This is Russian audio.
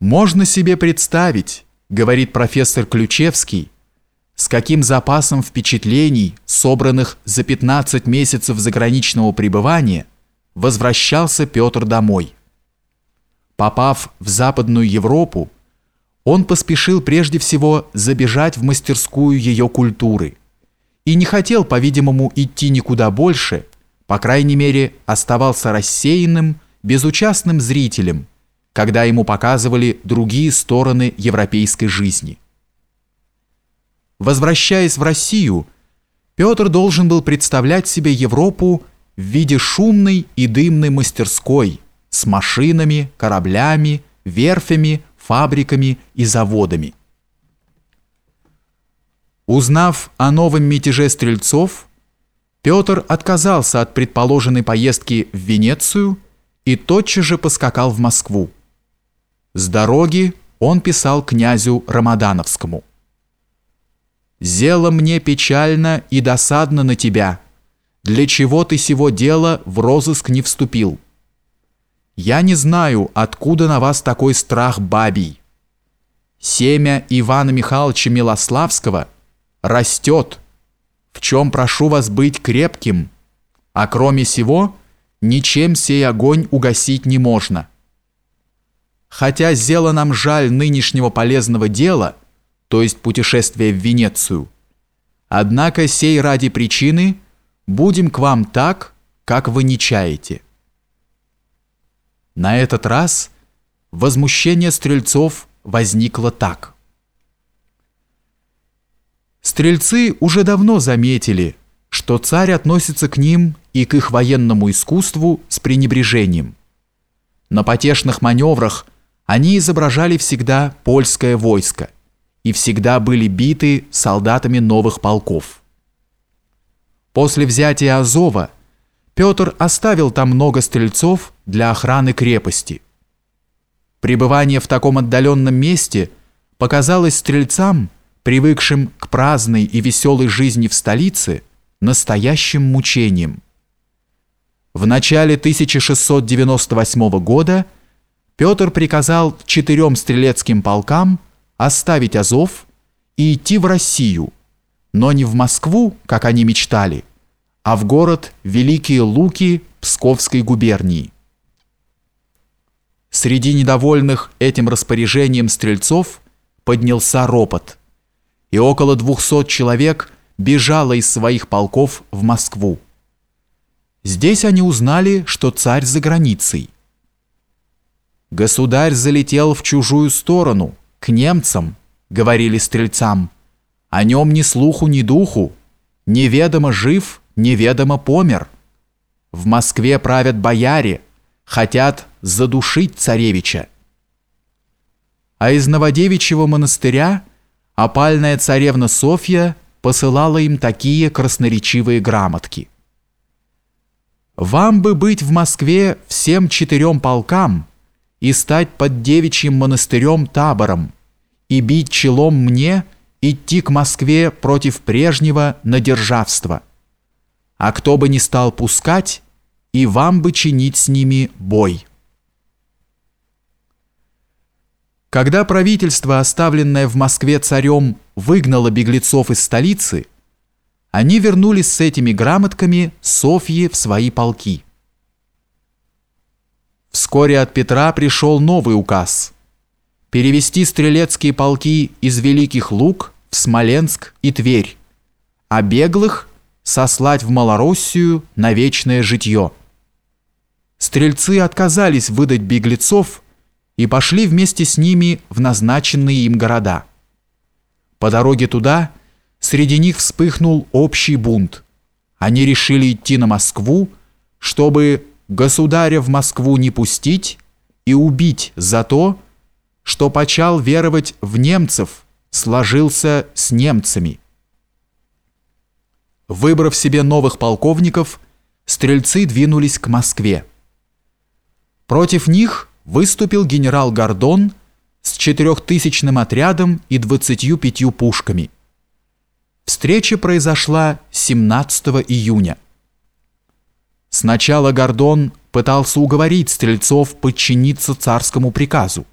Можно себе представить, говорит профессор Ключевский, с каким запасом впечатлений, собранных за 15 месяцев заграничного пребывания, возвращался Петр домой. Попав в Западную Европу, он поспешил прежде всего забежать в мастерскую ее культуры и не хотел, по-видимому, идти никуда больше, по крайней мере, оставался рассеянным, безучастным зрителем, когда ему показывали другие стороны европейской жизни. Возвращаясь в Россию, Петр должен был представлять себе Европу в виде шумной и дымной мастерской с машинами, кораблями, верфями, фабриками и заводами. Узнав о новом мятеже стрельцов, Петр отказался от предположенной поездки в Венецию и тотчас же поскакал в Москву. С дороги он писал князю Рамадановскому. «Зело мне печально и досадно на тебя, для чего ты сего дела в розыск не вступил. Я не знаю, откуда на вас такой страх бабий. Семя Ивана Михайловича Милославского растет, в чем прошу вас быть крепким, а кроме сего, ничем сей огонь угасить не можно». Хотя зело нам жаль нынешнего полезного дела, то есть путешествия в Венецию, однако сей ради причины будем к вам так, как вы не чаете. На этот раз возмущение стрельцов возникло так. Стрельцы уже давно заметили, что царь относится к ним и к их военному искусству с пренебрежением. На потешных маневрах – они изображали всегда польское войско и всегда были биты солдатами новых полков. После взятия Азова Петр оставил там много стрельцов для охраны крепости. Пребывание в таком отдаленном месте показалось стрельцам, привыкшим к праздной и веселой жизни в столице, настоящим мучением. В начале 1698 года – Петр приказал четырем стрелецким полкам оставить Азов и идти в Россию, но не в Москву, как они мечтали, а в город Великие Луки Псковской губернии. Среди недовольных этим распоряжением стрельцов поднялся ропот, и около 200 человек бежало из своих полков в Москву. Здесь они узнали, что царь за границей – Государь залетел в чужую сторону, к немцам, говорили стрельцам. О нем ни слуху, ни духу. Неведомо жив, неведомо помер. В Москве правят бояре, хотят задушить царевича. А из Новодевичьего монастыря опальная царевна Софья посылала им такие красноречивые грамотки. «Вам бы быть в Москве всем четырем полкам», и стать под девичьим монастырем табором, и бить челом мне, идти к Москве против прежнего надержавства. А кто бы не стал пускать, и вам бы чинить с ними бой. Когда правительство, оставленное в Москве царем, выгнало беглецов из столицы, они вернулись с этими грамотками Софьи в свои полки. Вскоре от Петра пришел новый указ – перевести стрелецкие полки из Великих Луг в Смоленск и Тверь, а беглых сослать в Малороссию на вечное житье. Стрельцы отказались выдать беглецов и пошли вместе с ними в назначенные им города. По дороге туда среди них вспыхнул общий бунт. Они решили идти на Москву, чтобы государя в Москву не пустить и убить за то, что почал веровать в немцев, сложился с немцами. Выбрав себе новых полковников, стрельцы двинулись к Москве. Против них выступил генерал Гордон с четырехтысячным отрядом и двадцатью пятью пушками. Встреча произошла 17 июня. Сначала Гордон пытался уговорить стрельцов подчиниться царскому приказу.